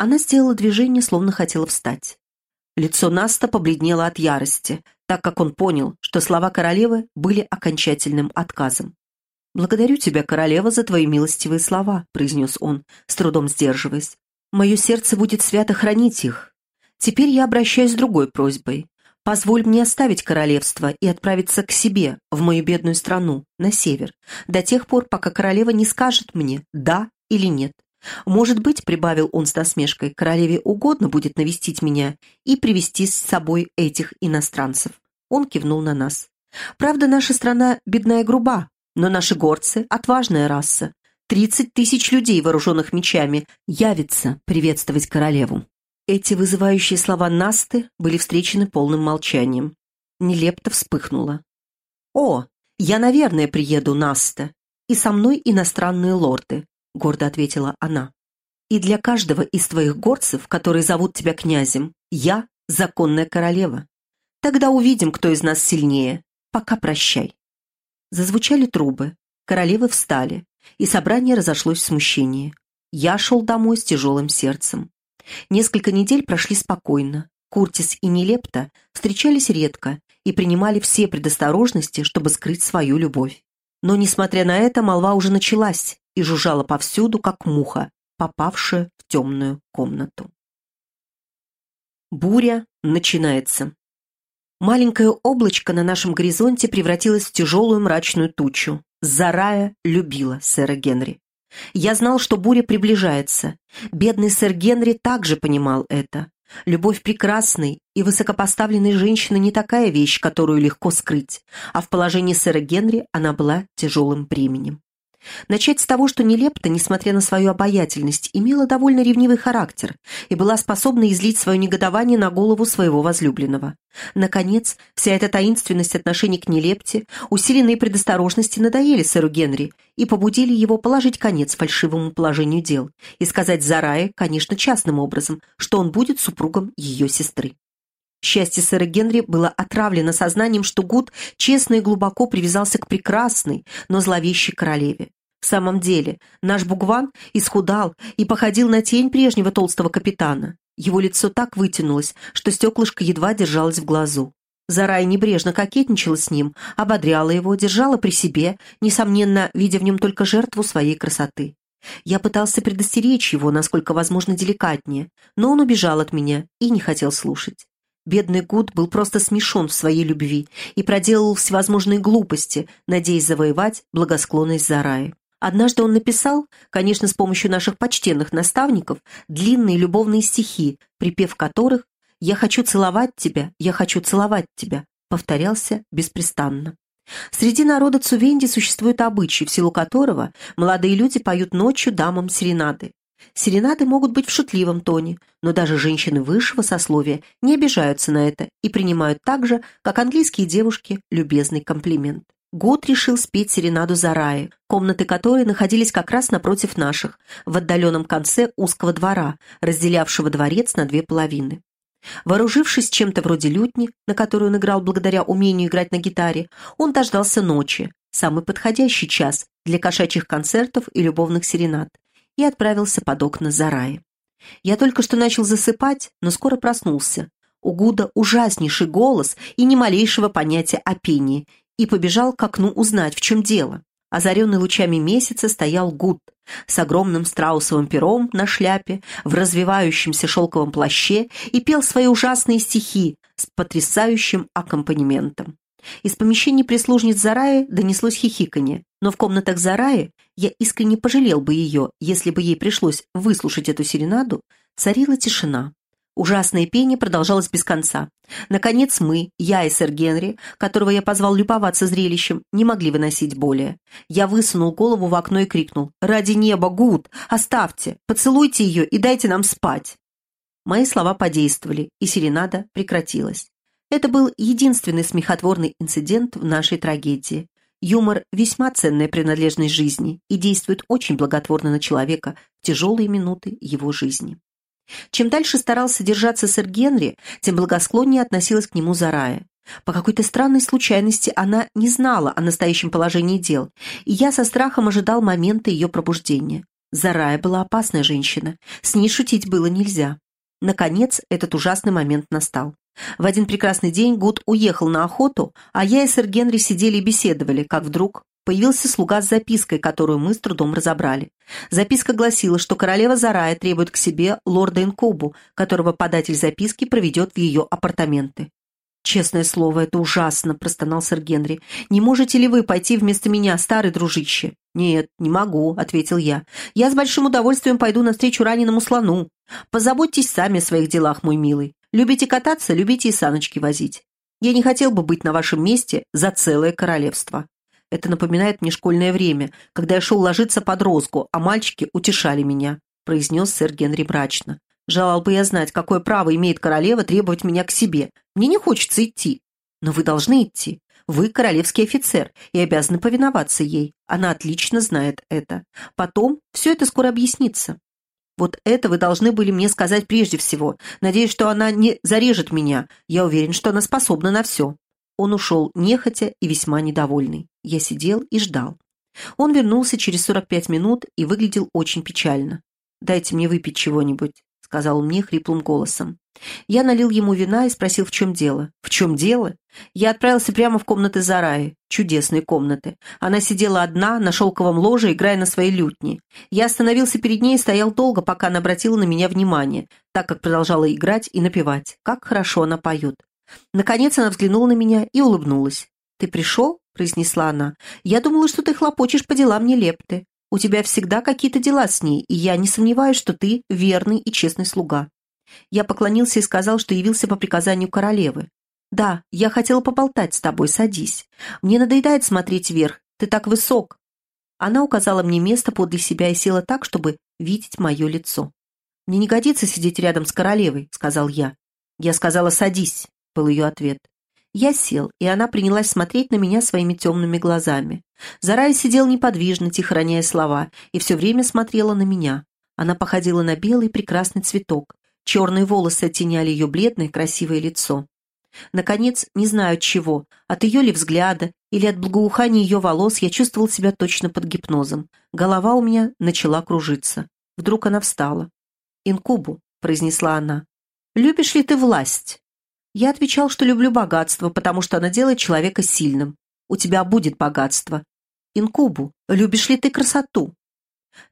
Она сделала движение, словно хотела встать. Лицо Наста побледнело от ярости, так как он понял, что слова королевы были окончательным отказом. «Благодарю тебя, королева, за твои милостивые слова», — произнес он, с трудом сдерживаясь. «Мое сердце будет свято хранить их. Теперь я обращаюсь с другой просьбой. Позволь мне оставить королевство и отправиться к себе, в мою бедную страну, на север, до тех пор, пока королева не скажет мне «да» или «нет». Может быть, — прибавил он с насмешкой, — королеве угодно будет навестить меня и привести с собой этих иностранцев. Он кивнул на нас. Правда, наша страна бедная и груба, но наши горцы — отважная раса. Тридцать тысяч людей, вооруженных мечами, явится приветствовать королеву. Эти вызывающие слова Насты были встречены полным молчанием. Нелепто вспыхнула. «О, я, наверное, приеду, Наста, и со мной иностранные лорды», — гордо ответила она. «И для каждого из твоих горцев, которые зовут тебя князем, я — законная королева. Тогда увидим, кто из нас сильнее. Пока прощай». Зазвучали трубы, королевы встали, и собрание разошлось в смущении. Я шел домой с тяжелым сердцем. Несколько недель прошли спокойно. Куртис и Нелепта встречались редко и принимали все предосторожности, чтобы скрыть свою любовь. Но, несмотря на это, молва уже началась и жужжала повсюду, как муха, попавшая в темную комнату. Буря начинается. Маленькое облачко на нашем горизонте превратилось в тяжелую мрачную тучу. Зарая любила сэра Генри. Я знал, что буря приближается. Бедный сэр Генри также понимал это. Любовь прекрасной и высокопоставленной женщины не такая вещь, которую легко скрыть, а в положении сэра Генри она была тяжелым бременем. Начать с того, что Нелепта, несмотря на свою обаятельность, имела довольно ревнивый характер и была способна излить свое негодование на голову своего возлюбленного. Наконец, вся эта таинственность отношений к Нелепте, усиленные предосторожности надоели сэру Генри и побудили его положить конец фальшивому положению дел и сказать Зарае, конечно, частным образом, что он будет супругом ее сестры. Счастье сэра Генри было отравлено сознанием, что Гуд честно и глубоко привязался к прекрасной, но зловещей королеве. В самом деле, наш Бугван исхудал и походил на тень прежнего толстого капитана. Его лицо так вытянулось, что стеклышко едва держалось в глазу. Зарай небрежно кокетничала с ним, ободряла его, держала при себе, несомненно, видя в нем только жертву своей красоты. Я пытался предостеречь его, насколько возможно, деликатнее, но он убежал от меня и не хотел слушать. Бедный Гуд был просто смешон в своей любви и проделал всевозможные глупости, надеясь завоевать благосклонность Зараи. Однажды он написал, конечно, с помощью наших почтенных наставников, длинные любовные стихи, припев которых «Я хочу целовать тебя, я хочу целовать тебя», повторялся беспрестанно. Среди народа Цувенди существует обычай, в силу которого молодые люди поют ночью дамам серенады. Серенады могут быть в шутливом тоне, но даже женщины высшего сословия не обижаются на это и принимают так же, как английские девушки, любезный комплимент. Год решил спеть серенаду Зараи, комнаты которой находились как раз напротив наших, в отдаленном конце узкого двора, разделявшего дворец на две половины. Вооружившись чем-то вроде лютни, на которую он играл благодаря умению играть на гитаре, он дождался ночи, самый подходящий час для кошачьих концертов и любовных серенад, и отправился под окна Зараи. Я только что начал засыпать, но скоро проснулся. У Гуда ужаснейший голос и ни малейшего понятия о пении, и побежал к окну узнать, в чем дело. Озаренный лучами месяца стоял Гуд с огромным страусовым пером на шляпе, в развивающемся шелковом плаще и пел свои ужасные стихи с потрясающим аккомпанементом. Из помещений прислужниц Зараи донеслось хихиканье, но в комнатах Зараи, я искренне пожалел бы ее, если бы ей пришлось выслушать эту серенаду, царила тишина. Ужасное пение продолжалось без конца. Наконец мы, я и сэр Генри, которого я позвал любоваться зрелищем, не могли выносить более. Я высунул голову в окно и крикнул «Ради неба, Гуд! Оставьте! Поцелуйте ее и дайте нам спать!» Мои слова подействовали, и серенада прекратилась. Это был единственный смехотворный инцидент в нашей трагедии. Юмор – весьма ценная принадлежность жизни и действует очень благотворно на человека в тяжелые минуты его жизни. Чем дальше старался держаться сэр Генри, тем благосклоннее относилась к нему Зарая. По какой-то странной случайности она не знала о настоящем положении дел, и я со страхом ожидал момента ее пробуждения. Зарая была опасная женщина, с ней шутить было нельзя. Наконец, этот ужасный момент настал. В один прекрасный день Гуд уехал на охоту, а я и сэр Генри сидели и беседовали, как вдруг появился слуга с запиской, которую мы с трудом разобрали. Записка гласила, что королева Зарая требует к себе лорда Инкубу, которого податель записки проведет в ее апартаменты. «Честное слово, это ужасно», — простонал сэр Генри. «Не можете ли вы пойти вместо меня, старый дружище?» «Нет, не могу», — ответил я. «Я с большим удовольствием пойду навстречу раненому слону. Позаботьтесь сами о своих делах, мой милый. Любите кататься, любите и саночки возить. Я не хотел бы быть на вашем месте за целое королевство». Это напоминает мне школьное время, когда я шел ложиться под розгу, а мальчики утешали меня», — произнес сэр Генри мрачно. «Желал бы я знать, какое право имеет королева требовать меня к себе. Мне не хочется идти. Но вы должны идти. Вы королевский офицер и обязаны повиноваться ей. Она отлично знает это. Потом все это скоро объяснится. Вот это вы должны были мне сказать прежде всего. Надеюсь, что она не зарежет меня. Я уверен, что она способна на все. Он ушел нехотя и весьма недовольный. Я сидел и ждал. Он вернулся через 45 минут и выглядел очень печально. «Дайте мне выпить чего-нибудь», — сказал он мне хриплым голосом. Я налил ему вина и спросил, в чем дело. «В чем дело?» Я отправился прямо в комнаты Зараи. Чудесные комнаты. Она сидела одна, на шелковом ложе, играя на своей лютне. Я остановился перед ней и стоял долго, пока она обратила на меня внимание, так как продолжала играть и напевать. Как хорошо она поет. Наконец она взглянула на меня и улыбнулась. «Ты пришел?» — произнесла она. «Я думала, что ты хлопочешь по делам нелепты. У тебя всегда какие-то дела с ней, и я не сомневаюсь, что ты верный и честный слуга». Я поклонился и сказал, что явился по приказанию королевы. «Да, я хотела поболтать с тобой, садись. Мне надоедает смотреть вверх, ты так высок». Она указала мне место подле себя и села так, чтобы видеть мое лицо. «Мне не годится сидеть рядом с королевой», — сказал я. Я сказала «садись». — был ее ответ. Я сел, и она принялась смотреть на меня своими темными глазами. Зарая сидел неподвижно, тихо роняя слова, и все время смотрела на меня. Она походила на белый прекрасный цветок. Черные волосы оттеняли ее бледное красивое лицо. Наконец, не знаю от чего, от ее ли взгляда или от благоухания ее волос я чувствовал себя точно под гипнозом. Голова у меня начала кружиться. Вдруг она встала. «Инкубу», — произнесла она, — «любишь ли ты власть?» Я отвечал, что люблю богатство, потому что оно делает человека сильным. У тебя будет богатство. Инкубу, любишь ли ты красоту?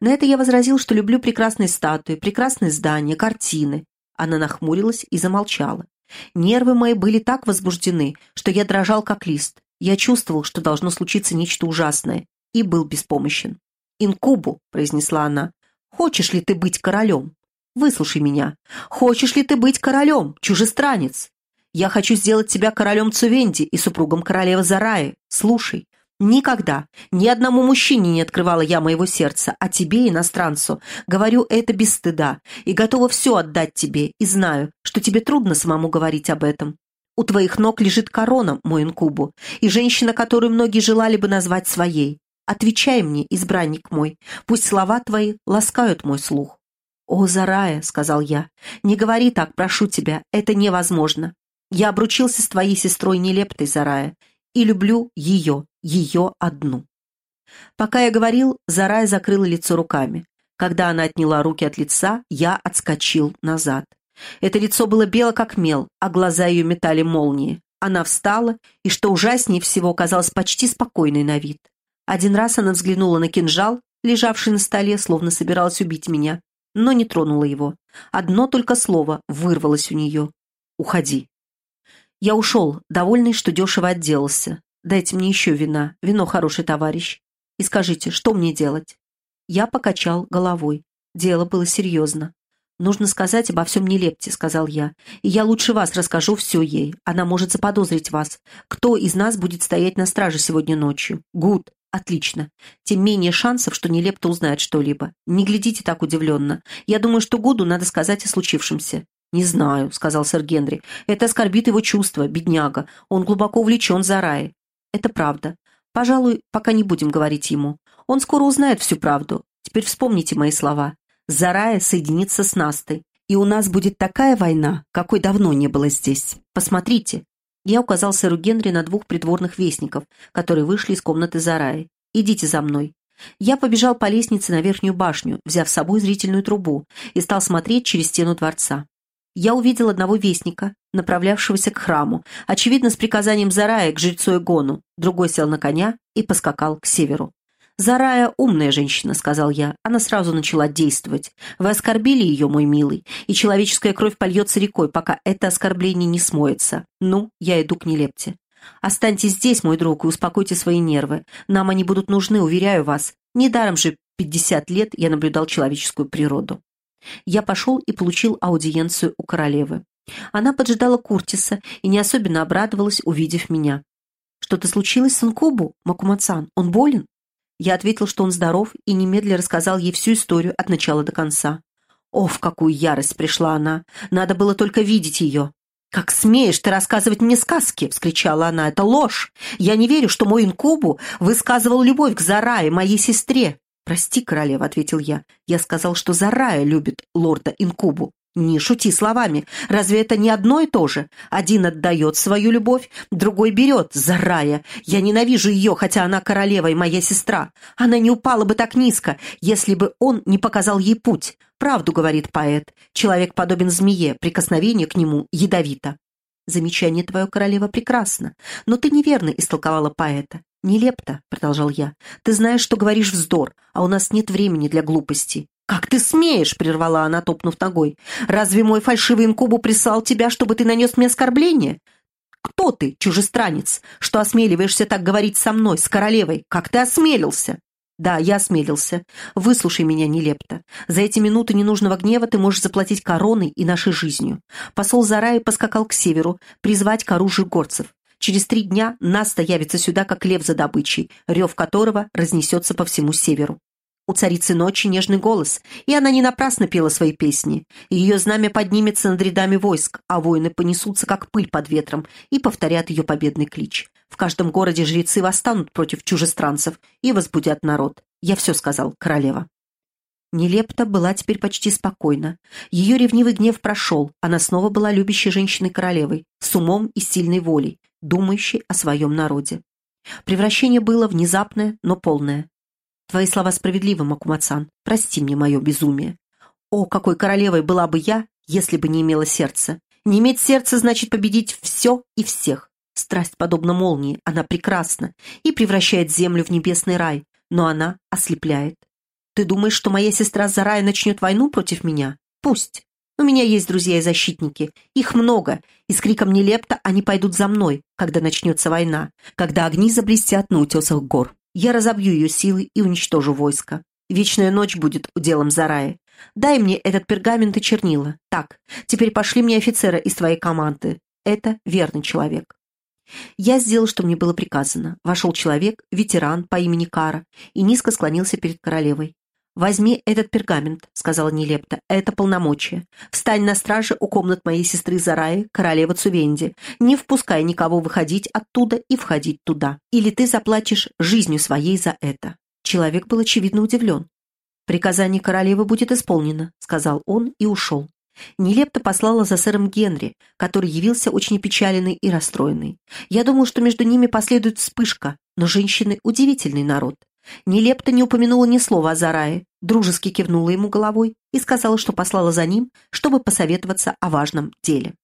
На это я возразил, что люблю прекрасные статуи, прекрасные здания, картины. Она нахмурилась и замолчала. Нервы мои были так возбуждены, что я дрожал как лист. Я чувствовал, что должно случиться нечто ужасное, и был беспомощен. «Инкубу», — произнесла она, — «хочешь ли ты быть королем? Выслушай меня. Хочешь ли ты быть королем, чужестранец? Я хочу сделать тебя королем Цувенди и супругом королевы Зараи. Слушай, никогда, ни одному мужчине не открывала я моего сердца, а тебе, иностранцу, говорю это без стыда и готова все отдать тебе, и знаю, что тебе трудно самому говорить об этом. У твоих ног лежит корона, мой инкубу, и женщина, которую многие желали бы назвать своей. Отвечай мне, избранник мой, пусть слова твои ласкают мой слух. «О, Зарая», — сказал я, — «не говори так, прошу тебя, это невозможно. Я обручился с твоей сестрой нелептой, Зарая, и люблю ее, ее одну». Пока я говорил, Зарая закрыла лицо руками. Когда она отняла руки от лица, я отскочил назад. Это лицо было бело как мел, а глаза ее метали молнии. Она встала, и, что ужаснее всего, казалась почти спокойной на вид. Один раз она взглянула на кинжал, лежавший на столе, словно собиралась убить меня, но не тронула его. Одно только слово вырвалось у нее. «Уходи». Я ушел, довольный, что дешево отделался. Дайте мне еще вина, вино хороший товарищ. И скажите, что мне делать?» Я покачал головой. Дело было серьезно. «Нужно сказать обо всем нелепте», — сказал я. «И я лучше вас расскажу все ей. Она может заподозрить вас. Кто из нас будет стоять на страже сегодня ночью? Гуд. Отлично. Тем менее шансов, что нелепто узнает что-либо. Не глядите так удивленно. Я думаю, что Гуду надо сказать о случившемся. «Не знаю», — сказал сэр Генри. «Это оскорбит его чувства, бедняга. Он глубоко увлечен Зараей». «Это правда. Пожалуй, пока не будем говорить ему. Он скоро узнает всю правду. Теперь вспомните мои слова. Зарая соединится с Настой, и у нас будет такая война, какой давно не было здесь. Посмотрите». Я указал сэру Генри на двух придворных вестников, которые вышли из комнаты Зараи. «Идите за мной. Я побежал по лестнице на верхнюю башню, взяв с собой зрительную трубу, и стал смотреть через стену дворца. Я увидел одного вестника, направлявшегося к храму, очевидно, с приказанием Зарая к жрецу Эгону. Другой сел на коня и поскакал к северу. «Зарая умная женщина», — сказал я. Она сразу начала действовать. «Вы оскорбили ее, мой милый, и человеческая кровь польется рекой, пока это оскорбление не смоется. Ну, я иду к Нелепте. Останьтесь здесь, мой друг, и успокойте свои нервы. Нам они будут нужны, уверяю вас. Недаром же 50 лет я наблюдал человеческую природу». Я пошел и получил аудиенцию у королевы. Она поджидала Куртиса и не особенно обрадовалась, увидев меня. «Что-то случилось с Инкубу, Макумацан? Он болен?» Я ответил, что он здоров, и немедля рассказал ей всю историю от начала до конца. О, в какую ярость пришла она! Надо было только видеть ее. «Как смеешь ты рассказывать мне сказки?» — вскричала она. «Это ложь! Я не верю, что мой инкубу высказывал любовь к Зарае, моей сестре!» «Прости, королева», — ответил я. «Я сказал, что Зарая любит лорда инкубу. «Не шути словами. Разве это не одно и то же? Один отдает свою любовь, другой берет, зарая. Я ненавижу ее, хотя она королева и моя сестра. Она не упала бы так низко, если бы он не показал ей путь. Правду говорит поэт. Человек подобен змее, прикосновение к нему ядовито. Замечание твое, королева, прекрасно, но ты неверно истолковала поэта. «Нелепто», — продолжал я. «Ты знаешь, что говоришь вздор, а у нас нет времени для глупостей. «Как ты смеешь?» — прервала она, топнув ногой. «Разве мой фальшивый инкубу прислал тебя, чтобы ты нанес мне оскорбление? Кто ты, чужестранец, что осмеливаешься так говорить со мной, с королевой? Как ты осмелился?» «Да, я осмелился. Выслушай меня, нелепто. За эти минуты ненужного гнева ты можешь заплатить короной и нашей жизнью». Посол Зараи поскакал к северу, призвать к оружию горцев. Через три дня Наста явится сюда, как лев за добычей, рев которого разнесется по всему северу. У царицы ночи нежный голос, и она не напрасно пела свои песни. Ее знамя поднимется над рядами войск, а воины понесутся, как пыль под ветром, и повторят ее победный клич. В каждом городе жрецы восстанут против чужестранцев и возбудят народ. Я все сказал, королева. Нелепта была теперь почти спокойна. Ее ревнивый гнев прошел, она снова была любящей женщиной-королевой, с умом и сильной волей, думающей о своем народе. Превращение было внезапное, но полное. Твои слова справедливы, Макумацан. Прости мне мое безумие. О, какой королевой была бы я, если бы не имела сердца. Не иметь сердца значит победить все и всех. Страсть подобна молнии, она прекрасна и превращает землю в небесный рай, но она ослепляет. Ты думаешь, что моя сестра Зарая начнет войну против меня? Пусть. У меня есть друзья и защитники. Их много, и с криком «Нелепто» они пойдут за мной, когда начнется война, когда огни заблестят на утесах гор. Я разобью ее силы и уничтожу войско. Вечная ночь будет уделом Зараи. Дай мне этот пергамент и чернила. Так, теперь пошли мне офицера из твоей команды. Это верный человек. Я сделал, что мне было приказано. Вошел человек, ветеран по имени Кара, и низко склонился перед королевой. «Возьми этот пергамент», — сказала Нелепта. «Это полномочия. Встань на страже у комнат моей сестры Зараи, королевы Цувенди. Не впускай никого выходить оттуда и входить туда. Или ты заплатишь жизнью своей за это». Человек был очевидно удивлен. «Приказание королевы будет исполнено», — сказал он и ушел. Нелепта послала за сэром Генри, который явился очень опечаленный и расстроенный. Я думал, что между ними последует вспышка, но женщины — удивительный народ. Нелепта не упомянула ни слова о Зарае, дружески кивнула ему головой и сказала, что послала за ним, чтобы посоветоваться о важном деле.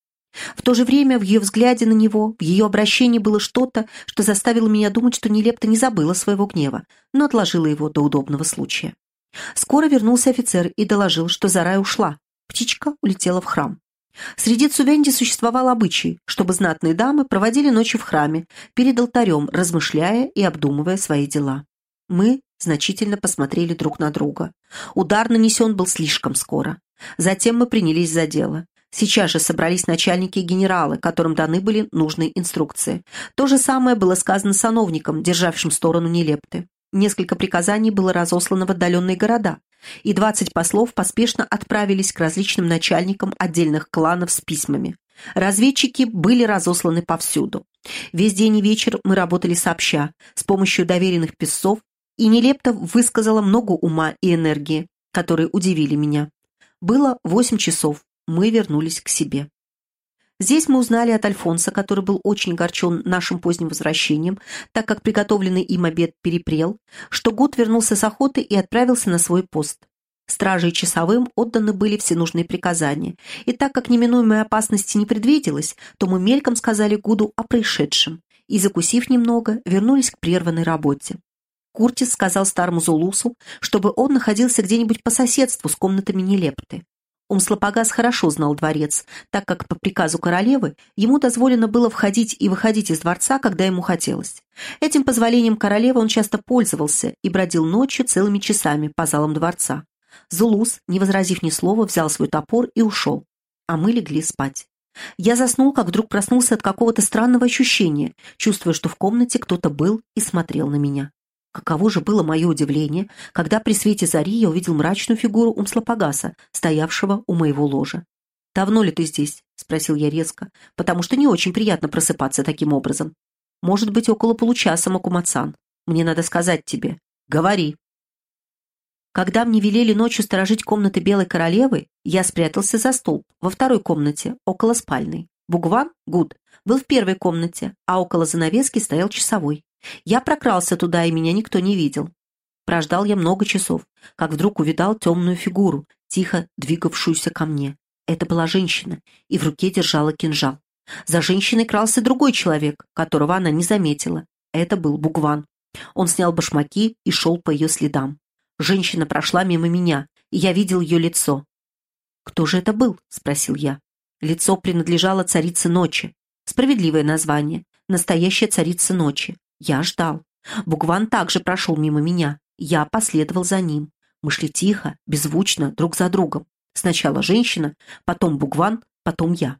В то же время в ее взгляде на него, в ее обращении было что-то, что заставило меня думать, что Нелепта не забыла своего гнева, но отложила его до удобного случая. Скоро вернулся офицер и доложил, что Зарая ушла. Птичка улетела в храм. Среди Цувенди существовал обычай, чтобы знатные дамы проводили ночи в храме, перед алтарем, размышляя и обдумывая свои дела. Мы значительно посмотрели друг на друга. Удар нанесен был слишком скоро. Затем мы принялись за дело. Сейчас же собрались начальники и генералы, которым даны были нужные инструкции. То же самое было сказано сановникам, державшим сторону Нелепты. Несколько приказаний было разослано в отдаленные города, и 20 послов поспешно отправились к различным начальникам отдельных кланов с письмами. Разведчики были разосланы повсюду. Весь день и вечер мы работали сообща, с помощью доверенных писцов и нелепто высказала много ума и энергии, которые удивили меня. Было восемь часов, мы вернулись к себе. Здесь мы узнали от Альфонса, который был очень огорчен нашим поздним возвращением, так как приготовленный им обед перепрел, что Гуд вернулся с охоты и отправился на свой пост. Стражей часовым отданы были все нужные приказания, и так как неминуемой опасности не предвиделось, то мы мельком сказали Гуду о происшедшем, и, закусив немного, вернулись к прерванной работе. Куртис сказал старому Зулусу, чтобы он находился где-нибудь по соседству с комнатами Нелепты. Умслопогас хорошо знал дворец, так как по приказу королевы ему дозволено было входить и выходить из дворца, когда ему хотелось. Этим позволением королевы он часто пользовался и бродил ночью целыми часами по залам дворца. Зулус, не возразив ни слова, взял свой топор и ушел, а мы легли спать. Я заснул, как вдруг проснулся от какого-то странного ощущения, чувствуя, что в комнате кто-то был и смотрел на меня. Каково же было мое удивление, когда при свете зари я увидел мрачную фигуру Умслопогаса, стоявшего у моего ложа. «Давно ли ты здесь?» — спросил я резко, потому что не очень приятно просыпаться таким образом. «Может быть, около получаса, Макумацан. Мне надо сказать тебе. Говори». Когда мне велели ночью сторожить комнаты Белой Королевы, я спрятался за столб во второй комнате, около спальной. Бугван, Гуд, был в первой комнате, а около занавески стоял часовой. Я прокрался туда, и меня никто не видел. Прождал я много часов, как вдруг увидал темную фигуру, тихо двигавшуюся ко мне. Это была женщина, и в руке держала кинжал. За женщиной крался другой человек, которого она не заметила. Это был Бугван. Он снял башмаки и шел по ее следам. Женщина прошла мимо меня, и я видел ее лицо. «Кто же это был?» — спросил я. Лицо принадлежало царице ночи. Справедливое название. Настоящая царица ночи. Я ждал. Бугван также прошел мимо меня. Я последовал за ним. Мы шли тихо, беззвучно, друг за другом. Сначала женщина, потом Бугван, потом я.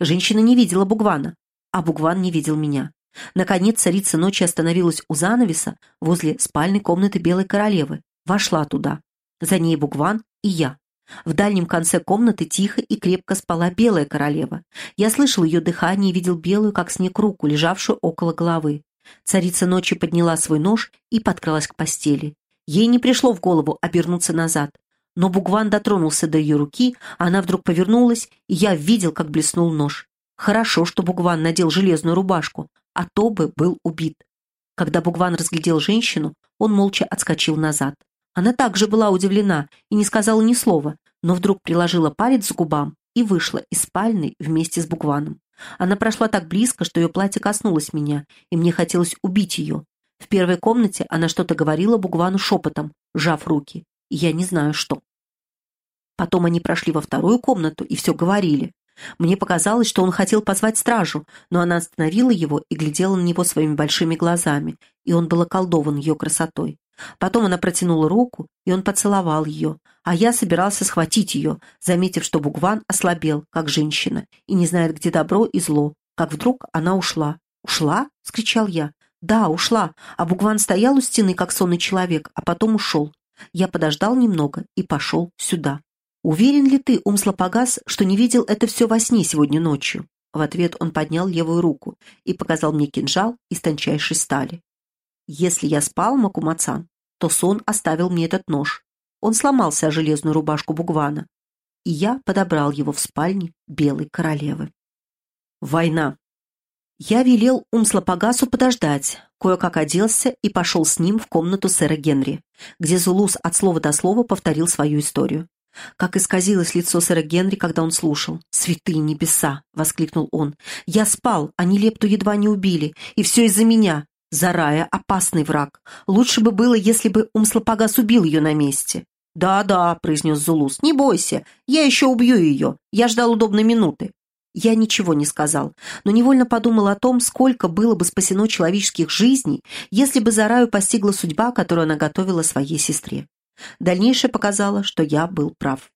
Женщина не видела Бугвана, а Бугван не видел меня. Наконец царица ночи остановилась у занавеса возле спальной комнаты Белой Королевы. Вошла туда. За ней Бугван и я. В дальнем конце комнаты тихо и крепко спала Белая Королева. Я слышал ее дыхание и видел белую, как снег, руку, лежавшую около головы. Царица ночи подняла свой нож и подкралась к постели. Ей не пришло в голову обернуться назад. Но Бугван дотронулся до ее руки, она вдруг повернулась, и я видел, как блеснул нож. Хорошо, что Бугван надел железную рубашку, а то бы был убит. Когда Бугван разглядел женщину, он молча отскочил назад. Она также была удивлена и не сказала ни слова, но вдруг приложила палец к губам и вышла из спальни вместе с Бугваном. Она прошла так близко, что ее платье коснулось меня, и мне хотелось убить ее. В первой комнате она что-то говорила Бугвану шепотом, сжав руки, и я не знаю что. Потом они прошли во вторую комнату и все говорили. Мне показалось, что он хотел позвать стражу, но она остановила его и глядела на него своими большими глазами, и он был околдован ее красотой. Потом она протянула руку, и он поцеловал ее, а я собирался схватить ее, заметив, что Бугван ослабел, как женщина, и не знает, где добро и зло, как вдруг она ушла. «Ушла?» — скричал я. «Да, ушла, а Бугван стоял у стены, как сонный человек, а потом ушел. Я подождал немного и пошел сюда. Уверен ли ты, Умслопогас, что не видел это все во сне сегодня ночью?» В ответ он поднял левую руку и показал мне кинжал из тончайшей стали. Если я спал, Макумацан, то сон оставил мне этот нож. Он сломался о железную рубашку Бугвана, и я подобрал его в спальне Белой Королевы. Война. Я велел Умслопогасу подождать, кое-как оделся и пошел с ним в комнату сэра Генри, где Зулус от слова до слова повторил свою историю. Как исказилось лицо сэра Генри, когда он слушал. «Святые небеса!» — воскликнул он. «Я спал, а Нелепту едва не убили, и все из-за меня. Зарая — опасный враг. Лучше бы было, если бы Умслопогас убил ее на месте. «Да-да», — произнес Зулус, — «не бойся, я еще убью ее. Я ждал удобной минуты». Я ничего не сказал, но невольно подумал о том, сколько было бы спасено человеческих жизней, если бы Зараю постигла судьба, которую она готовила своей сестре. Дальнейшее показало, что я был прав.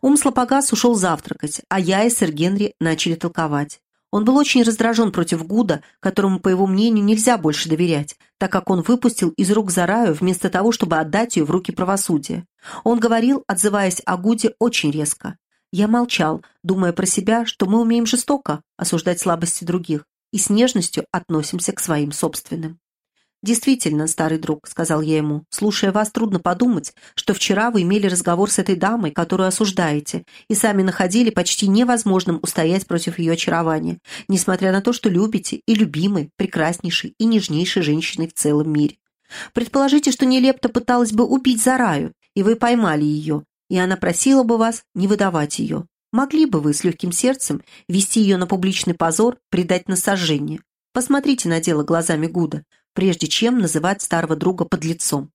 Умслопогас ушел завтракать, а я и сэр Генри начали толковать. Он был очень раздражен против Гуда, которому, по его мнению, нельзя больше доверять, так как он выпустил из рук Зараю вместо того, чтобы отдать ее в руки правосудия. Он говорил, отзываясь о Гуде, очень резко. Я молчал, думая про себя, что мы умеем жестоко осуждать слабости других и с нежностью относимся к своим собственным. «Действительно, старый друг», — сказал я ему, «слушая вас, трудно подумать, что вчера вы имели разговор с этой дамой, которую осуждаете, и сами находили почти невозможным устоять против ее очарования, несмотря на то, что любите и любимы прекраснейшей и нежнейшей женщиной в целом мире. Предположите, что Нелепта пыталась бы убить Зараю, и вы поймали ее, и она просила бы вас не выдавать ее. Могли бы вы с легким сердцем вести ее на публичный позор, предать на сожжение? Посмотрите на дело глазами Гуда, прежде чем называть старого друга подлецом.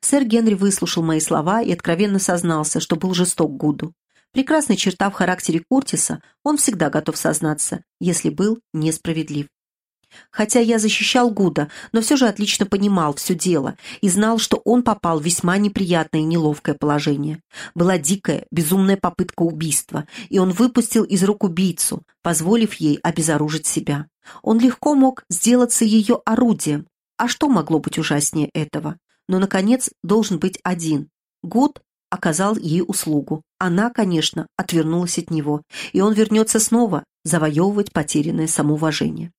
Сэр Генри выслушал мои слова и откровенно сознался, что был жесток Гуду. Прекрасная черта в характере Куртиса, он всегда готов сознаться, если был несправедлив. Хотя я защищал Гуда, но все же отлично понимал все дело и знал, что он попал в весьма неприятное и неловкое положение. Была дикая, безумная попытка убийства, и он выпустил из рук убийцу, позволив ей обезоружить себя. Он легко мог сделаться ее орудием. А что могло быть ужаснее этого? Но, наконец, должен быть один. Гуд оказал ей услугу. Она, конечно, отвернулась от него, и он вернется снова завоевывать потерянное самоуважение.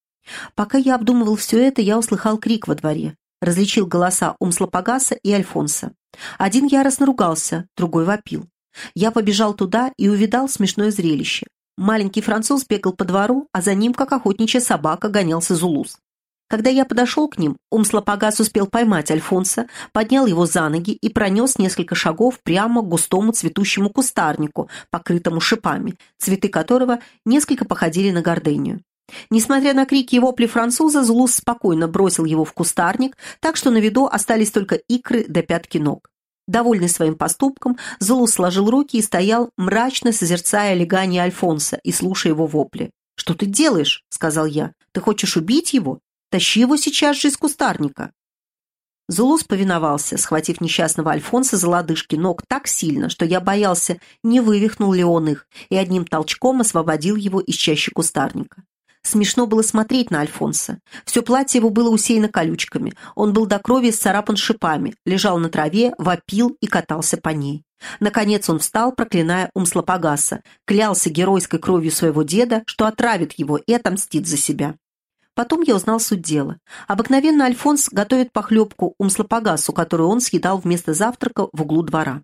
Пока я обдумывал все это, я услыхал крик во дворе. Различил голоса Умслопогаса и Альфонса. Один яростно ругался, другой вопил. Я побежал туда и увидал смешное зрелище. Маленький француз бегал по двору, а за ним, как охотничья собака, гонялся Зулус. Когда я подошел к ним, Умслопогас успел поймать Альфонса, поднял его за ноги и пронес несколько шагов прямо к густому цветущему кустарнику, покрытому шипами, цветы которого несколько походили на гордению. Несмотря на крики и вопли француза, Зулус спокойно бросил его в кустарник, так что на виду остались только икры до пятки ног. Довольный своим поступком, Зулус сложил руки и стоял, мрачно созерцая легание Альфонса и слушая его вопли. «Что ты делаешь?» — сказал я. «Ты хочешь убить его? Тащи его сейчас же из кустарника». Зулус повиновался, схватив несчастного Альфонса за лодыжки ног так сильно, что я боялся, не вывихнул ли он их, и одним толчком освободил его из чащи кустарника. Смешно было смотреть на Альфонса. Все платье его было усеяно колючками. Он был до крови сцарапан шипами, лежал на траве, вопил и катался по ней. Наконец он встал, проклиная Умслопогаса, клялся геройской кровью своего деда, что отравит его и отомстит за себя. Потом я узнал суть дела. Обыкновенно Альфонс готовит похлебку Умслопогасу, которую он съедал вместо завтрака в углу двора.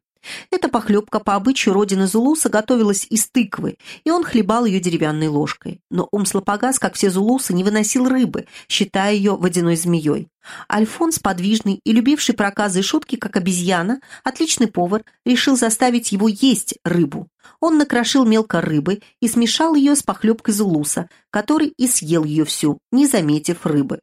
Эта похлебка по обычаю родины Зулуса готовилась из тыквы, и он хлебал ее деревянной ложкой. Но Умслопогас, как все зулусы, не выносил рыбы, считая ее водяной змеей. Альфонс, подвижный и любивший проказы и шутки, как обезьяна, отличный повар, решил заставить его есть рыбу. Он накрошил мелко рыбы и смешал ее с похлебкой Зулуса, который и съел ее всю, не заметив рыбы.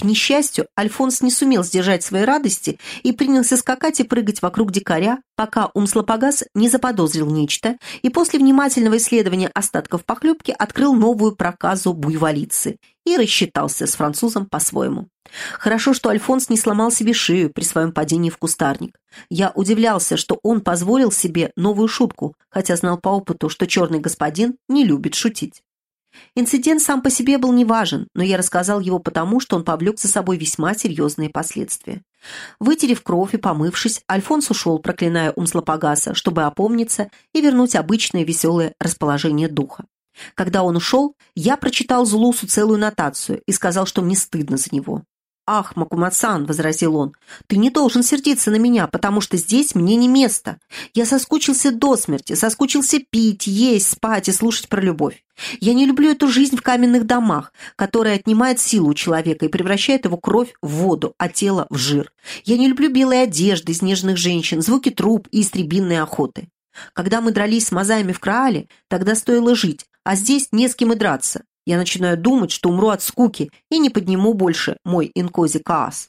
К несчастью, Альфонс не сумел сдержать своей радости и принялся скакать и прыгать вокруг дикаря, пока Умслопогас не заподозрил нечто и после внимательного исследования остатков похлебки открыл новую проказу буйволицы и рассчитался с французом по-своему. Хорошо, что Альфонс не сломал себе шею при своем падении в кустарник. Я удивлялся, что он позволил себе новую шутку, хотя знал по опыту, что черный господин не любит шутить. Инцидент сам по себе был неважен, но я рассказал его потому, что он повлек за собой весьма серьезные последствия. Вытерев кровь и помывшись, Альфонс ушел, проклиная Умслопогаса, чтобы опомниться и вернуть обычное веселое расположение духа. Когда он ушел, я прочитал Зулусу целую нотацию и сказал, что мне стыдно за него. «Ах, Макумацан», — возразил он, — «ты не должен сердиться на меня, потому что здесь мне не место. Я соскучился до смерти, соскучился пить, есть, спать и слушать про любовь. Я не люблю эту жизнь в каменных домах, которая отнимает силу у человека и превращает его кровь в воду, а тело в жир. Я не люблю белые одежды, снежных женщин, звуки труб и истребинной охоты. Когда мы дрались с мозаями в Краале, тогда стоило жить, а здесь не с кем и драться. Я начинаю думать, что умру от скуки и не подниму больше мой инкози Каас.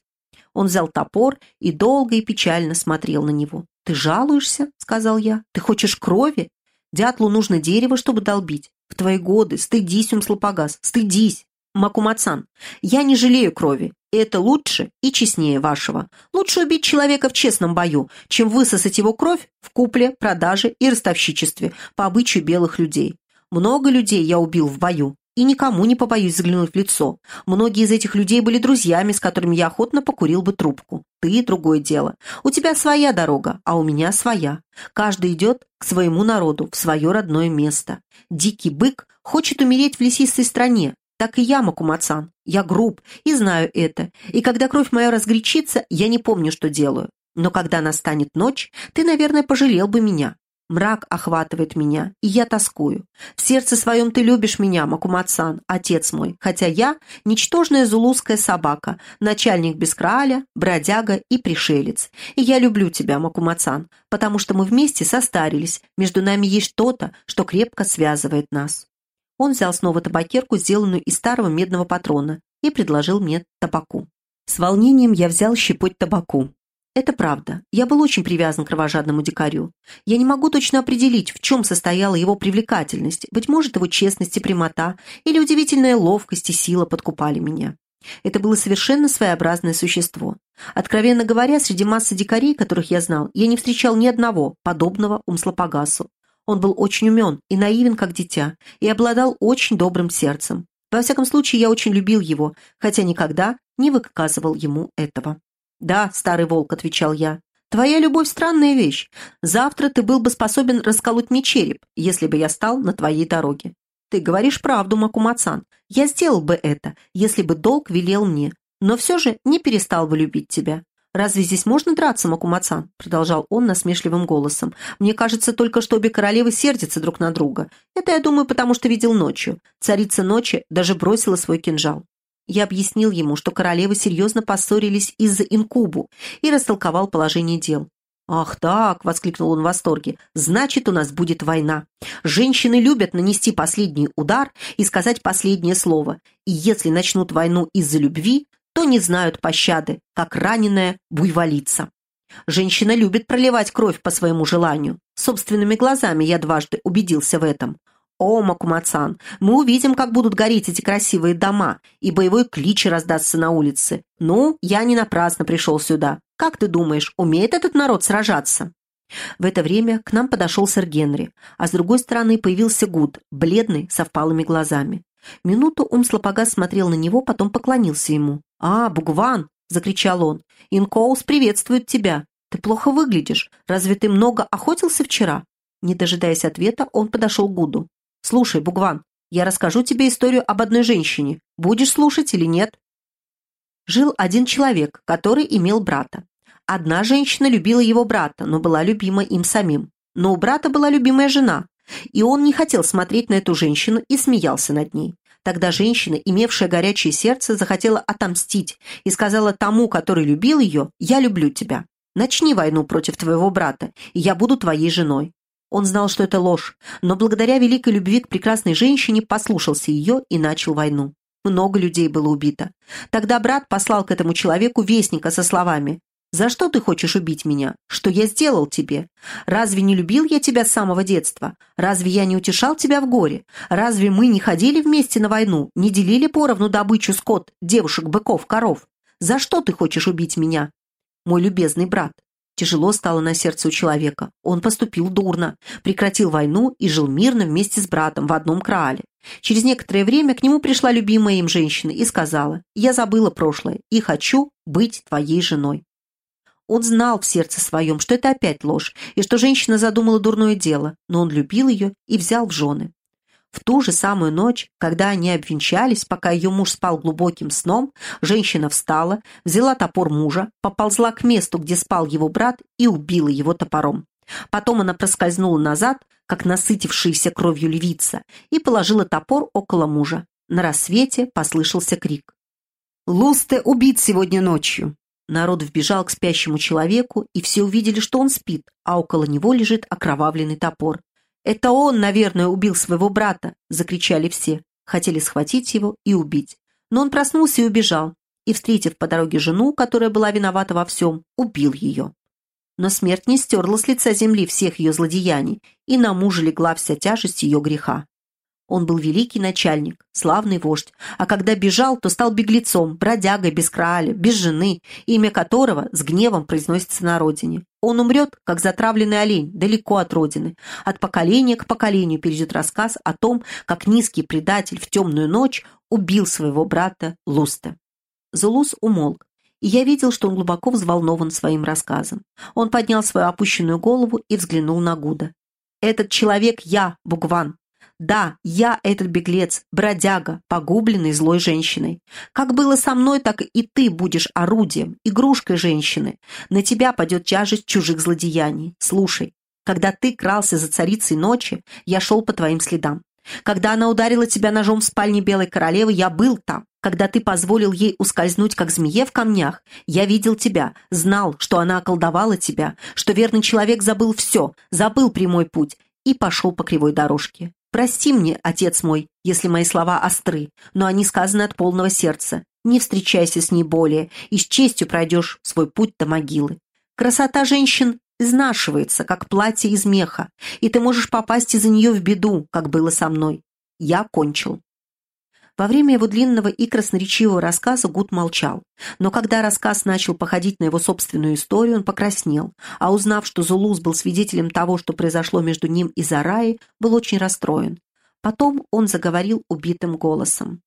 Он взял топор и долго и печально смотрел на него. «Ты жалуешься?» — сказал я. «Ты хочешь крови? Дятлу нужно дерево, чтобы долбить. В твои годы стыдись, умслопогас, стыдись!» Макумацан, я не жалею крови. Это лучше и честнее вашего. Лучше убить человека в честном бою, чем высосать его кровь в купле, продаже и ростовщичестве по обычаю белых людей. Много людей я убил в бою, и никому не побоюсь взглянуть в лицо. Многие из этих людей были друзьями, с которыми я охотно покурил бы трубку. Ты – другое дело. У тебя своя дорога, а у меня своя. Каждый идет к своему народу, в свое родное место. Дикий бык хочет умереть в лесистой стране, так и я, Макумацан. Я груб и знаю это, и когда кровь моя разгорячится, я не помню, что делаю. Но когда настанет ночь, ты, наверное, пожалел бы меня. Мрак охватывает меня, и я тоскую. В сердце своем ты любишь меня, Макумацан, отец мой, хотя я – ничтожная зулузская собака, начальник Бескрааля, бродяга и пришелец. И я люблю тебя, Макумацан, потому что мы вместе состарились, между нами есть что-то, что крепко связывает нас. Он взял снова табакерку, сделанную из старого медного патрона, и предложил мне табаку. С волнением я взял щепоть табаку. Это правда. Я был очень привязан к кровожадному дикарю. Я не могу точно определить, в чем состояла его привлекательность. Быть может, его честность и прямота, или удивительная ловкость и сила подкупали меня. Это было совершенно своеобразное существо. Откровенно говоря, среди массы дикарей, которых я знал, я не встречал ни одного, подобного Умслопогасу. Он был очень умен и наивен, как дитя, и обладал очень добрым сердцем. Во всяком случае, я очень любил его, хотя никогда не выказывал ему этого. «Да, старый волк», — отвечал я. «Твоя любовь — странная вещь. Завтра ты был бы способен расколоть мне череп, если бы я стал на твоей дороге. Ты говоришь правду, Макумацан. Я сделал бы это, если бы долг велел мне, но все же не перестал бы любить тебя. «Разве здесь можно драться, Макумацан?» — продолжал он насмешливым голосом. «Мне кажется только, что обе королевы сердятся друг на друга. Это, я думаю, потому что видел ночью. Царица ночи даже бросила свой кинжал. Я объяснил ему, что королевы серьезно поссорились из-за инкубу и растолковал положение дел. «Ах так!» — воскликнул он в восторге. «Значит, у нас будет война. Женщины любят нанести последний удар и сказать последнее слово. И если начнут войну из-за любви, то не знают пощады, как раненая буйволица. Женщина любит проливать кровь по своему желанию. Собственными глазами я дважды убедился в этом. «О, Макумацан, мы увидим, как будут гореть эти красивые дома, и боевой клич раздастся на улице. Ну, я не напрасно пришел сюда. Как ты думаешь, умеет этот народ сражаться?» В это время к нам подошел сэр Генри, а с другой стороны появился Гуд, бледный, со впалыми глазами. Минуту Умслопогас смотрел на него, потом поклонился ему. «А, Бугван!» — закричал он. «Инкоус приветствует тебя. Ты плохо выглядишь. Разве ты много охотился вчера?» Не дожидаясь ответа, он подошел к Гуду. «Слушай, Бугван, я расскажу тебе историю об одной женщине. Будешь слушать или нет?» Жил один человек, который имел брата. Одна женщина любила его брата, но была любима им самим. Но у брата была любимая жена, и он не хотел смотреть на эту женщину и смеялся над ней. Тогда женщина, имевшая горячее сердце, захотела отомстить и сказала тому, который любил ее, «Я люблю тебя. Начни войну против твоего брата, и я буду твоей женой». Он знал, что это ложь, но благодаря великой любви к прекрасной женщине послушался ее и начал войну. Много людей было убито. Тогда брат послал к этому человеку вестника со словами «За что ты хочешь убить меня? Что я сделал тебе? Разве не любил я тебя с самого детства? Разве я не утешал тебя в горе? Разве мы не ходили вместе на войну, не делили поровну добычу скот, девушек, быков, коров? За что ты хочешь убить меня? Мой любезный брат, Тяжело стало на сердце у человека. Он поступил дурно, прекратил войну и жил мирно вместе с братом в одном краале. Через некоторое время к нему пришла любимая им женщина и сказала, «Я забыла прошлое и хочу быть твоей женой». Он знал в сердце своем, что это опять ложь, и что женщина задумала дурное дело, но он любил ее и взял в жены. В ту же самую ночь, когда они обвенчались, пока ее муж спал глубоким сном, женщина встала, взяла топор мужа, поползла к месту, где спал его брат, и убила его топором. Потом она проскользнула назад, как насытившаяся кровью львица, и положила топор около мужа. На рассвете послышался крик. «Лусте убит сегодня ночью!» Народ вбежал к спящему человеку, и все увидели, что он спит, а около него лежит окровавленный топор. «Это он, наверное, убил своего брата!» — закричали все. Хотели схватить его и убить. Но он проснулся и убежал, и, встретив по дороге жену, которая была виновата во всем, убил ее. Но смерть не стерла с лица земли всех ее злодеяний, и на мужа легла вся тяжесть ее греха. Он был великий начальник, славный вождь, а когда бежал, то стал беглецом, бродягой без крааля, без жены, имя которого с гневом произносится на родине. Он умрет, как затравленный олень, далеко от родины. От поколения к поколению перейдет рассказ о том, как низкий предатель в темную ночь убил своего брата Луста. Зулус умолк, и я видел, что он глубоко взволнован своим рассказом. Он поднял свою опущенную голову и взглянул на Гуда. «Этот человек я, Бугван. Да, я этот беглец, бродяга, погубленный злой женщиной. Как было со мной, так и ты будешь орудием, игрушкой женщины. На тебя падет тяжесть чужих злодеяний. Слушай, когда ты крался за царицей ночи, я шел по твоим следам. Когда она ударила тебя ножом в спальне Белой Королевы, я был там. Когда ты позволил ей ускользнуть, как змее в камнях, я видел тебя, знал, что она околдовала тебя, что верный человек забыл все, забыл прямой путь и пошел по кривой дорожке. Прости мне, отец мой, если мои слова остры, но они сказаны от полного сердца. Не встречайся с ней более, и с честью пройдешь свой путь до могилы. Красота женщин изнашивается, как платье из меха, и ты можешь попасть из-за нее в беду, как было со мной. Я кончил. Во время его длинного и красноречивого рассказа Гуд молчал. Но когда рассказ начал походить на его собственную историю, он покраснел, а узнав, что Зулус был свидетелем того, что произошло между ним и Зараей, был очень расстроен. Потом он заговорил убитым голосом.